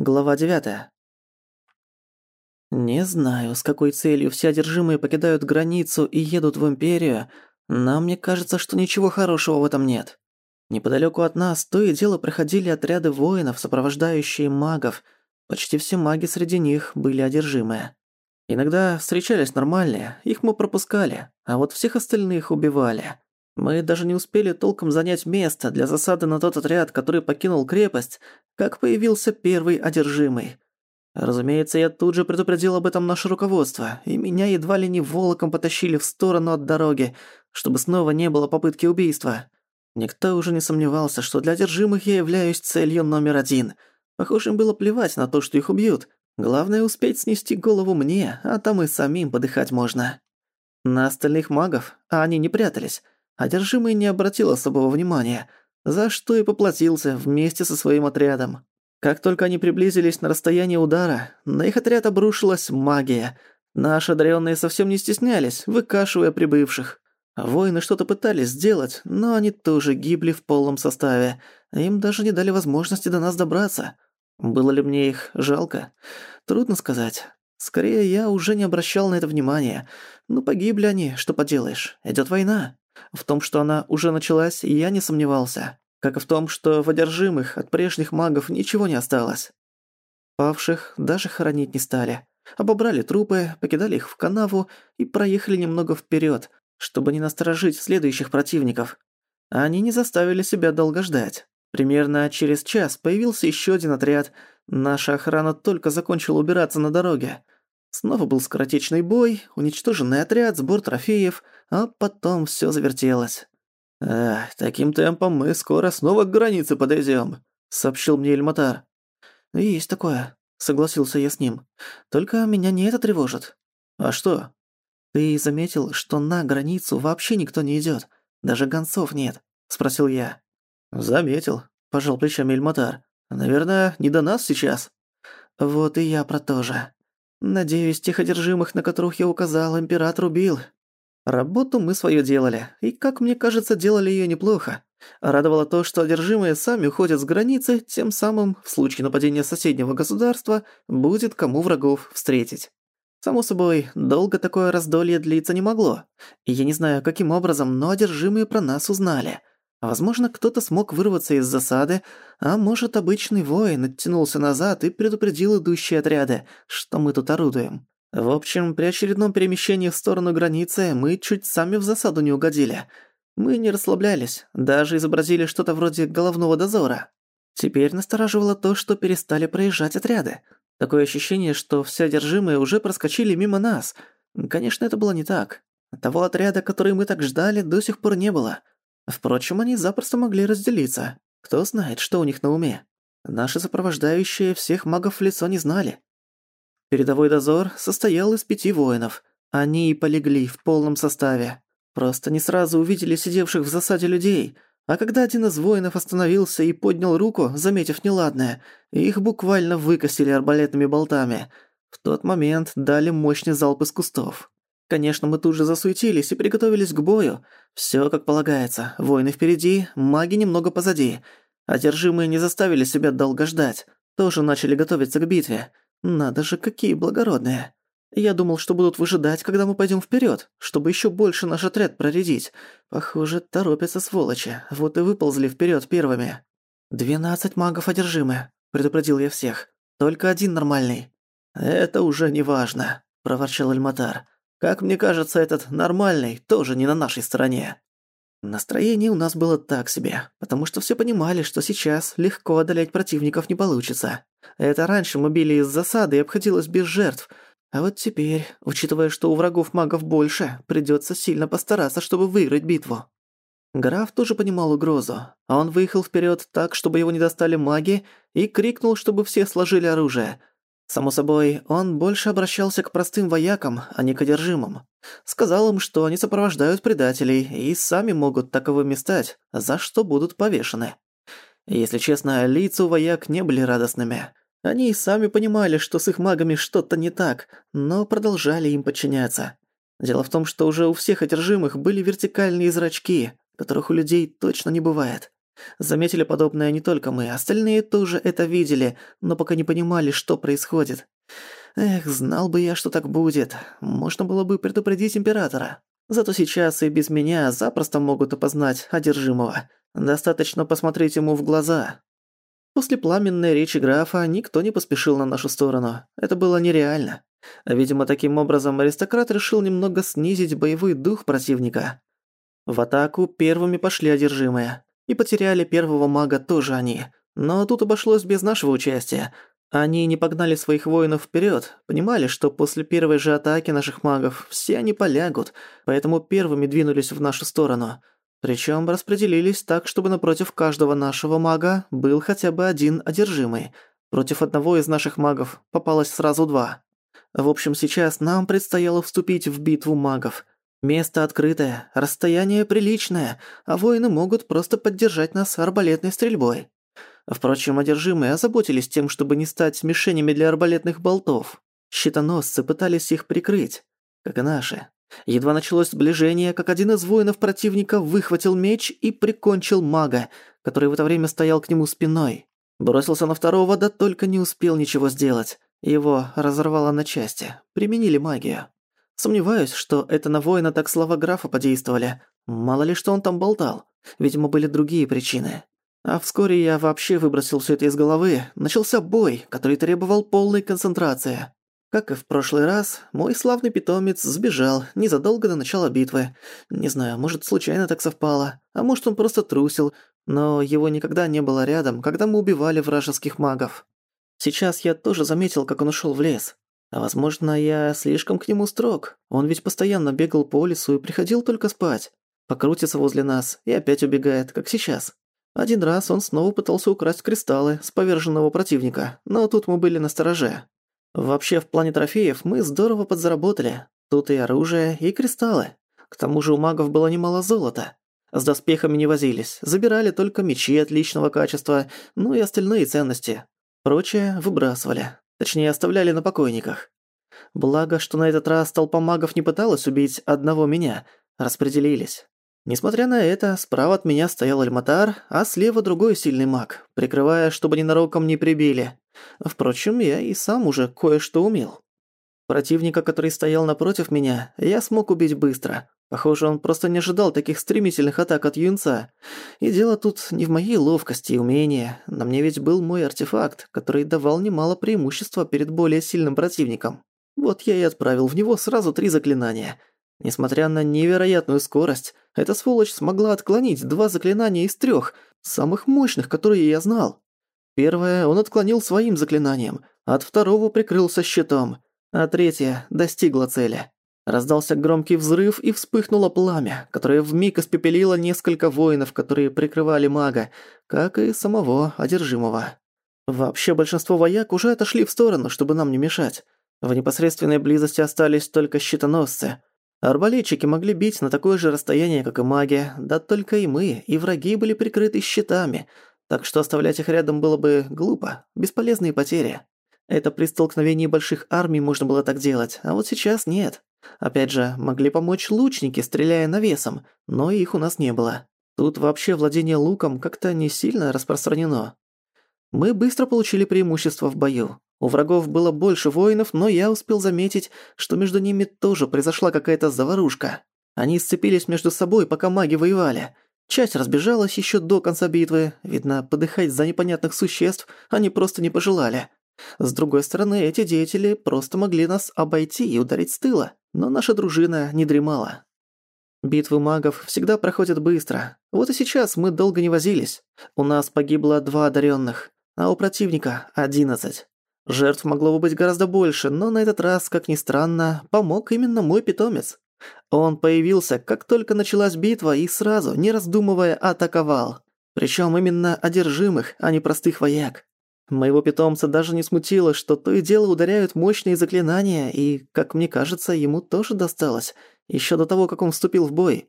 Глава 9. Не знаю, с какой целью все одержимые покидают границу и едут в империю, но мне кажется, что ничего хорошего в этом нет. Неподалеку от нас то и дело проходили отряды воинов, сопровождающие магов. Почти все маги среди них были одержимые. Иногда встречались нормальные, их мы пропускали, а вот всех остальных убивали. Мы даже не успели толком занять место для засады на тот отряд, который покинул крепость, как появился первый одержимый. Разумеется, я тут же предупредил об этом наше руководство, и меня едва ли не волоком потащили в сторону от дороги, чтобы снова не было попытки убийства. Никто уже не сомневался, что для одержимых я являюсь целью номер один. Похоже, им было плевать на то, что их убьют. Главное успеть снести голову мне, а там и самим подыхать можно. На остальных магов, а они не прятались, а одержимый не обратил особого внимания, за что и поплатился вместе со своим отрядом. Как только они приблизились на расстояние удара, на их отряд обрушилась магия. Наши одаренные совсем не стеснялись, выкашивая прибывших. Воины что-то пытались сделать, но они тоже гибли в полном составе. Им даже не дали возможности до нас добраться. Было ли мне их жалко? Трудно сказать. Скорее, я уже не обращал на это внимания. Ну, погибли они, что поделаешь. Идёт война. В том, что она уже началась, я не сомневался. Как и в том, что в одержимых от прежних магов ничего не осталось. Павших даже хоронить не стали. Обобрали трупы, покидали их в канаву и проехали немного вперед, чтобы не насторожить следующих противников. Они не заставили себя долго ждать. Примерно через час появился еще один отряд. Наша охрана только закончила убираться на дороге. Снова был скоротечный бой, уничтоженный отряд, сбор трофеев, а потом всё завертелось. «Эх, таким темпом мы скоро снова к границе подойдём», — сообщил мне Эльматар. «Есть такое», — согласился я с ним. «Только меня не это тревожит». «А что?» «Ты заметил, что на границу вообще никто не идёт? Даже гонцов нет?» — спросил я. «Заметил», — пожал плечами Эльматар. «Наверное, не до нас сейчас». «Вот и я про то же». Надеюсь, тех одержимых, на которых я указал, император убил. Работу мы свою делали, и, как мне кажется, делали ее неплохо. Радовало то, что одержимые сами уходят с границы, тем самым, в случае нападения соседнего государства, будет кому врагов встретить. Само собой, долго такое раздолье длиться не могло. Я не знаю, каким образом, но одержимые про нас узнали – Возможно, кто-то смог вырваться из засады, а может, обычный воин оттянулся назад и предупредил идущие отряды, что мы тут орудуем. В общем, при очередном перемещении в сторону границы мы чуть сами в засаду не угодили. Мы не расслаблялись, даже изобразили что-то вроде головного дозора. Теперь настораживало то, что перестали проезжать отряды. Такое ощущение, что все одержимые уже проскочили мимо нас. Конечно, это было не так. Того отряда, который мы так ждали, до сих пор не было. Впрочем, они запросто могли разделиться. Кто знает, что у них на уме. Наши сопровождающие всех магов в лицо не знали. Передовой дозор состоял из пяти воинов. Они и полегли в полном составе. Просто не сразу увидели сидевших в засаде людей, а когда один из воинов остановился и поднял руку, заметив неладное, их буквально выкосили арбалетными болтами. В тот момент дали мощный залп из кустов. Конечно, мы тут же засуетились и приготовились к бою. Все как полагается. Воины впереди, маги немного позади. Одержимые не заставили себя долго ждать. Тоже начали готовиться к битве. Надо же, какие благородные. Я думал, что будут выжидать, когда мы пойдем вперед, чтобы еще больше наш отряд проредить. Похоже, торопятся сволочи. Вот и выползли вперед первыми. «Двенадцать магов одержимы», — предупредил я всех. «Только один нормальный». «Это уже не важно», — проворчал Эльматар. Как мне кажется, этот нормальный тоже не на нашей стороне. Настроение у нас было так себе, потому что все понимали, что сейчас легко одолеть противников не получится. Это раньше мы били из засады и обходилось без жертв. А вот теперь, учитывая, что у врагов магов больше, придется сильно постараться, чтобы выиграть битву. Граф тоже понимал угрозу, а он выехал вперед так, чтобы его не достали маги, и крикнул, чтобы все сложили оружие – Само собой, он больше обращался к простым воякам, а не к одержимым. Сказал им, что они сопровождают предателей и сами могут таковыми стать, за что будут повешены. Если честно, лица у вояк не были радостными. Они и сами понимали, что с их магами что-то не так, но продолжали им подчиняться. Дело в том, что уже у всех одержимых были вертикальные зрачки, которых у людей точно не бывает. Заметили подобное не только мы, остальные тоже это видели, но пока не понимали, что происходит. Эх, знал бы я, что так будет. Можно было бы предупредить императора. Зато сейчас и без меня запросто могут опознать одержимого. Достаточно посмотреть ему в глаза. После пламенной речи графа никто не поспешил на нашу сторону. Это было нереально. Видимо, таким образом аристократ решил немного снизить боевой дух противника. В атаку первыми пошли одержимые. И потеряли первого мага тоже они. Но тут обошлось без нашего участия. Они не погнали своих воинов вперед, понимали, что после первой же атаки наших магов все они полягут, поэтому первыми двинулись в нашу сторону. Причем распределились так, чтобы напротив каждого нашего мага был хотя бы один одержимый. Против одного из наших магов попалось сразу два. В общем, сейчас нам предстояло вступить в битву магов – Место открытое, расстояние приличное, а воины могут просто поддержать нас арбалетной стрельбой. Впрочем, одержимые озаботились тем, чтобы не стать мишенями для арбалетных болтов. Щитоносцы пытались их прикрыть, как и наши. Едва началось сближение, как один из воинов противника выхватил меч и прикончил мага, который в это время стоял к нему спиной. Бросился на второго, да только не успел ничего сделать. Его разорвало на части. Применили магию. Сомневаюсь, что это на воина так слова графа подействовали. Мало ли, что он там болтал. Видимо, были другие причины. А вскоре я вообще выбросил все это из головы. Начался бой, который требовал полной концентрации. Как и в прошлый раз, мой славный питомец сбежал незадолго до начала битвы. Не знаю, может, случайно так совпало, а может, он просто трусил, но его никогда не было рядом, когда мы убивали вражеских магов. Сейчас я тоже заметил, как он ушел в лес. А возможно, я слишком к нему строг. Он ведь постоянно бегал по лесу и приходил только спать. Покрутится возле нас и опять убегает, как сейчас. Один раз он снова пытался украсть кристаллы с поверженного противника, но тут мы были на стороже. Вообще, в плане трофеев мы здорово подзаработали. Тут и оружие, и кристаллы. К тому же у магов было немало золота. С доспехами не возились, забирали только мечи отличного качества, ну и остальные ценности. Прочее выбрасывали. Точнее, оставляли на покойниках. Благо, что на этот раз толпа магов не пыталась убить одного меня, распределились. Несмотря на это, справа от меня стоял Альматар, а слева другой сильный маг, прикрывая, чтобы ненароком не прибили. Впрочем, я и сам уже кое-что умел. Противника, который стоял напротив меня, я смог убить быстро, Похоже, он просто не ожидал таких стремительных атак от юнца. И дело тут не в моей ловкости и умении. На мне ведь был мой артефакт, который давал немало преимущества перед более сильным противником. Вот я и отправил в него сразу три заклинания. Несмотря на невероятную скорость, эта сволочь смогла отклонить два заклинания из трех, самых мощных, которые я знал. Первое он отклонил своим заклинанием, от второго прикрылся щитом, а третье достигло цели. Раздался громкий взрыв, и вспыхнуло пламя, которое вмиг испепелило несколько воинов, которые прикрывали мага, как и самого одержимого. Вообще большинство вояк уже отошли в сторону, чтобы нам не мешать. В непосредственной близости остались только щитоносцы. Арбалетчики могли бить на такое же расстояние, как и маги, да только и мы, и враги были прикрыты щитами, так что оставлять их рядом было бы глупо, бесполезные потери. Это при столкновении больших армий можно было так делать, а вот сейчас нет. Опять же, могли помочь лучники, стреляя навесом, но их у нас не было. Тут вообще владение луком как-то не сильно распространено. Мы быстро получили преимущество в бою. У врагов было больше воинов, но я успел заметить, что между ними тоже произошла какая-то заварушка. Они сцепились между собой, пока маги воевали. Часть разбежалась еще до конца битвы, видно, подыхать за непонятных существ они просто не пожелали. С другой стороны, эти деятели просто могли нас обойти и ударить с тыла. Но наша дружина не дремала. Битвы магов всегда проходят быстро. Вот и сейчас мы долго не возились. У нас погибло два одаренных, а у противника — одиннадцать. Жертв могло бы быть гораздо больше, но на этот раз, как ни странно, помог именно мой питомец. Он появился, как только началась битва, и сразу, не раздумывая, атаковал. Причем именно одержимых, а не простых вояк. Моего питомца даже не смутило, что то и дело ударяют мощные заклинания, и, как мне кажется, ему тоже досталось, еще до того, как он вступил в бой.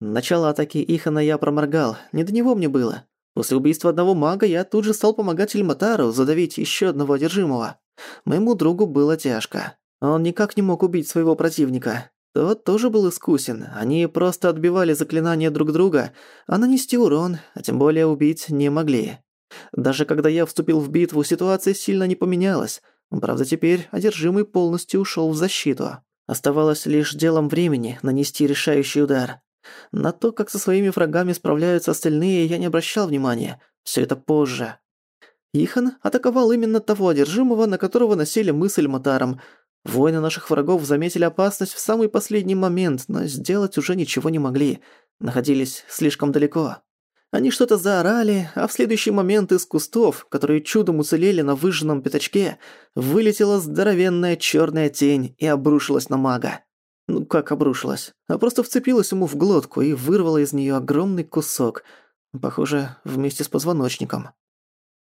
Начало атаки Ихана я проморгал, не до него мне было. После убийства одного мага я тут же стал помогать Эльматару задавить еще одного одержимого. Моему другу было тяжко. Он никак не мог убить своего противника. Тот тоже был искусен, они просто отбивали заклинания друг друга, а нанести урон, а тем более убить, не могли. Даже когда я вступил в битву, ситуация сильно не поменялась. Правда, теперь одержимый полностью ушел в защиту. Оставалось лишь делом времени нанести решающий удар. На то, как со своими врагами справляются остальные, я не обращал внимания. Все это позже. Ихан атаковал именно того одержимого, на которого носили мысль с Эльматаром. Воины наших врагов заметили опасность в самый последний момент, но сделать уже ничего не могли. Находились слишком далеко. Они что-то заорали, а в следующий момент из кустов, которые чудом уцелели на выжженном пятачке, вылетела здоровенная черная тень и обрушилась на мага. Ну как обрушилась? А просто вцепилась ему в глотку и вырвала из нее огромный кусок, похоже, вместе с позвоночником.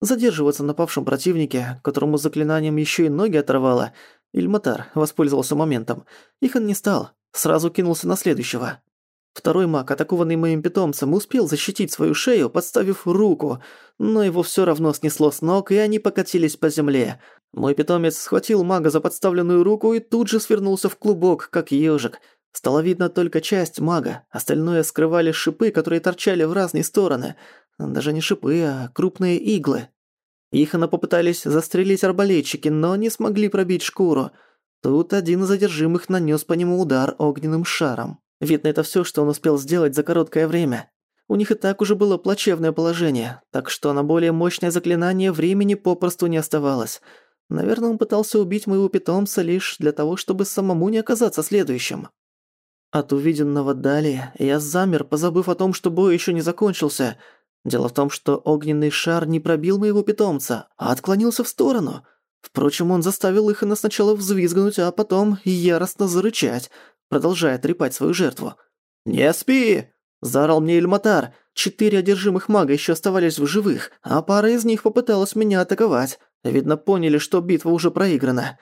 Задерживаться на павшем противнике, которому заклинанием еще и ноги оторвало, Ильматар воспользовался моментом. Их он не стал, сразу кинулся на следующего. Второй маг, атакованный моим питомцем, успел защитить свою шею, подставив руку, но его всё равно снесло с ног, и они покатились по земле. Мой питомец схватил мага за подставленную руку и тут же свернулся в клубок, как ежик. Стало видно только часть мага, остальное скрывали шипы, которые торчали в разные стороны. Даже не шипы, а крупные иглы. Ихана попытались застрелить арбалетчики, но не смогли пробить шкуру. Тут один из задержимых нанёс по нему удар огненным шаром. Видно, это все, что он успел сделать за короткое время. У них и так уже было плачевное положение, так что на более мощное заклинание времени попросту не оставалось. Наверное, он пытался убить моего питомца лишь для того, чтобы самому не оказаться следующим. От увиденного далее я замер, позабыв о том, что бой еще не закончился. Дело в том, что огненный шар не пробил моего питомца, а отклонился в сторону. Впрочем, он заставил их Ихана сначала взвизгнуть, а потом яростно зарычать, продолжая трепать свою жертву. «Не спи!» – заорал мне Эльматар. Четыре одержимых мага еще оставались в живых, а пара из них попыталась меня атаковать. Видно, поняли, что битва уже проиграна.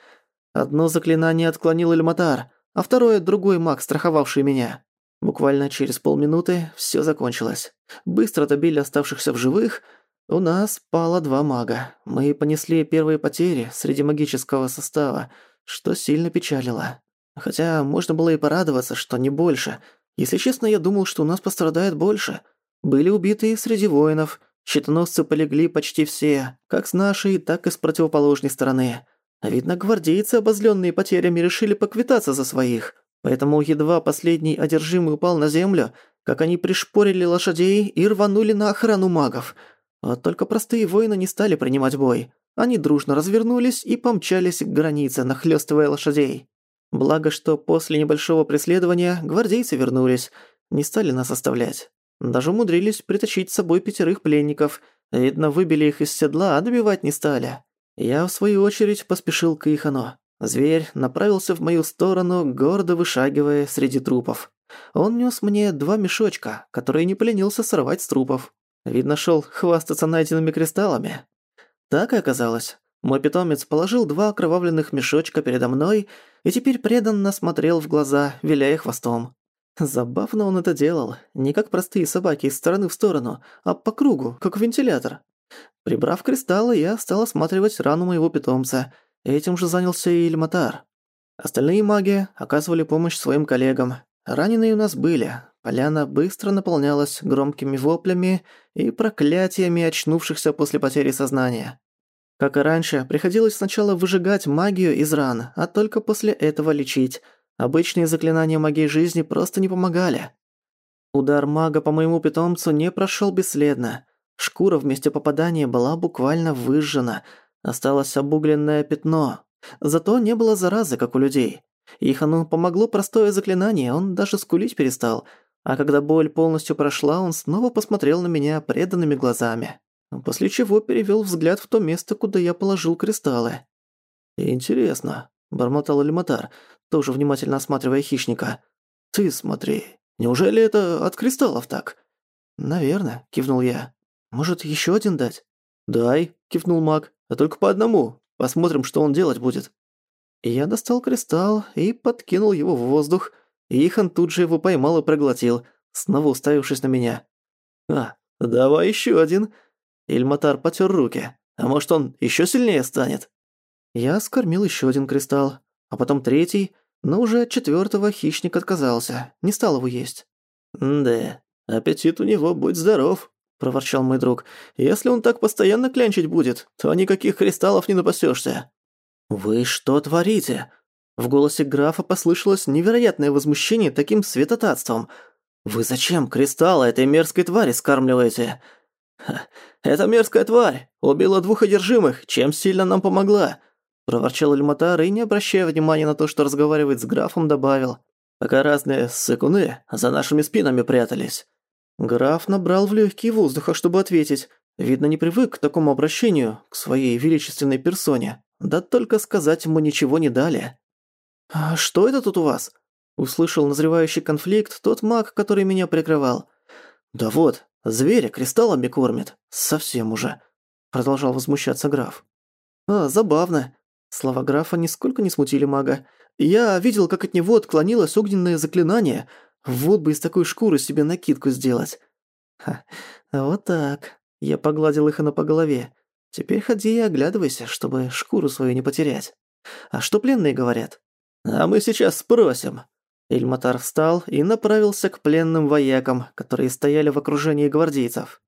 Одно заклинание отклонил Эльматар, а второе – другой маг, страховавший меня. Буквально через полминуты все закончилось. Быстро добили оставшихся в живых. У нас пало два мага. Мы понесли первые потери среди магического состава, что сильно печалило. Хотя можно было и порадоваться, что не больше. Если честно, я думал, что у нас пострадает больше. Были убиты и среди воинов. Щитоносцы полегли почти все, как с нашей, так и с противоположной стороны. А видно, гвардейцы, обозленные потерями, решили поквитаться за своих. Поэтому едва последний одержимый упал на землю, как они пришпорили лошадей и рванули на охрану магов. Вот только простые воины не стали принимать бой. Они дружно развернулись и помчались к границе, нахлёстывая лошадей. Благо, что после небольшого преследования гвардейцы вернулись, не стали нас оставлять. Даже умудрились притащить с собой пятерых пленников. Видно, выбили их из седла, а добивать не стали. Я, в свою очередь, поспешил к Ихану. Зверь направился в мою сторону, гордо вышагивая среди трупов. Он нес мне два мешочка, которые не поленился сорвать с трупов. Видно, шел хвастаться найденными кристаллами. Так и оказалось. Мой питомец положил два окровавленных мешочка передо мной, и теперь преданно смотрел в глаза, виляя хвостом. Забавно он это делал, не как простые собаки из стороны в сторону, а по кругу, как вентилятор. Прибрав кристаллы, я стал осматривать рану моего питомца. Этим же занялся и Ильматар. Остальные маги оказывали помощь своим коллегам. Раненые у нас были. Поляна быстро наполнялась громкими воплями и проклятиями очнувшихся после потери сознания. Как и раньше, приходилось сначала выжигать магию из ран, а только после этого лечить. Обычные заклинания магии жизни просто не помогали. Удар мага по моему питомцу не прошёл бесследно. Шкура в попадания была буквально выжжена. Осталось обугленное пятно. Зато не было заразы, как у людей. Ихану помогло простое заклинание, он даже скулить перестал. А когда боль полностью прошла, он снова посмотрел на меня преданными глазами после чего перевёл взгляд в то место, куда я положил кристаллы. «Интересно», — бормотал Эльматар, тоже внимательно осматривая хищника. «Ты смотри, неужели это от кристаллов так?» «Наверное», — кивнул я. «Может, ещё один дать?» «Дай», — кивнул маг, — «а только по одному. Посмотрим, что он делать будет». Я достал кристалл и подкинул его в воздух. Ихан тут же его поймал и проглотил, снова уставившись на меня. «А, давай еще один», Ильматар потер руки. «А может, он еще сильнее станет?» Я скормил еще один кристалл, а потом третий, но уже от четвертого хищник отказался, не стал его есть. «Да, аппетит у него будь здоров», — проворчал мой друг. «Если он так постоянно клянчить будет, то никаких кристаллов не напасешься. «Вы что творите?» В голосе графа послышалось невероятное возмущение таким светотатством. «Вы зачем кристаллы этой мерзкой твари скармливаете?» Ха, эта мерзкая тварь убила двух одержимых, чем сильно нам помогла!» Проворчал Эльматар и, не обращая внимания на то, что разговаривает с графом, добавил. «Пока разные сыкуны за нашими спинами прятались». Граф набрал в легкие воздуха, чтобы ответить. Видно, не привык к такому обращению, к своей величественной персоне. Да только сказать ему ничего не дали. «А что это тут у вас?» Услышал назревающий конфликт тот маг, который меня прикрывал. «Да вот, Зверя кристаллами кормит, Совсем уже», — продолжал возмущаться граф. «А, забавно». Слова графа нисколько не смутили мага. «Я видел, как от него отклонилось огненное заклинание. Вот бы из такой шкуры себе накидку сделать». «Ха, вот так». Я погладил Ихана по голове. «Теперь ходи и оглядывайся, чтобы шкуру свою не потерять». «А что пленные говорят?» «А мы сейчас спросим», Ильматар встал и направился к пленным воякам, которые стояли в окружении гвардейцев.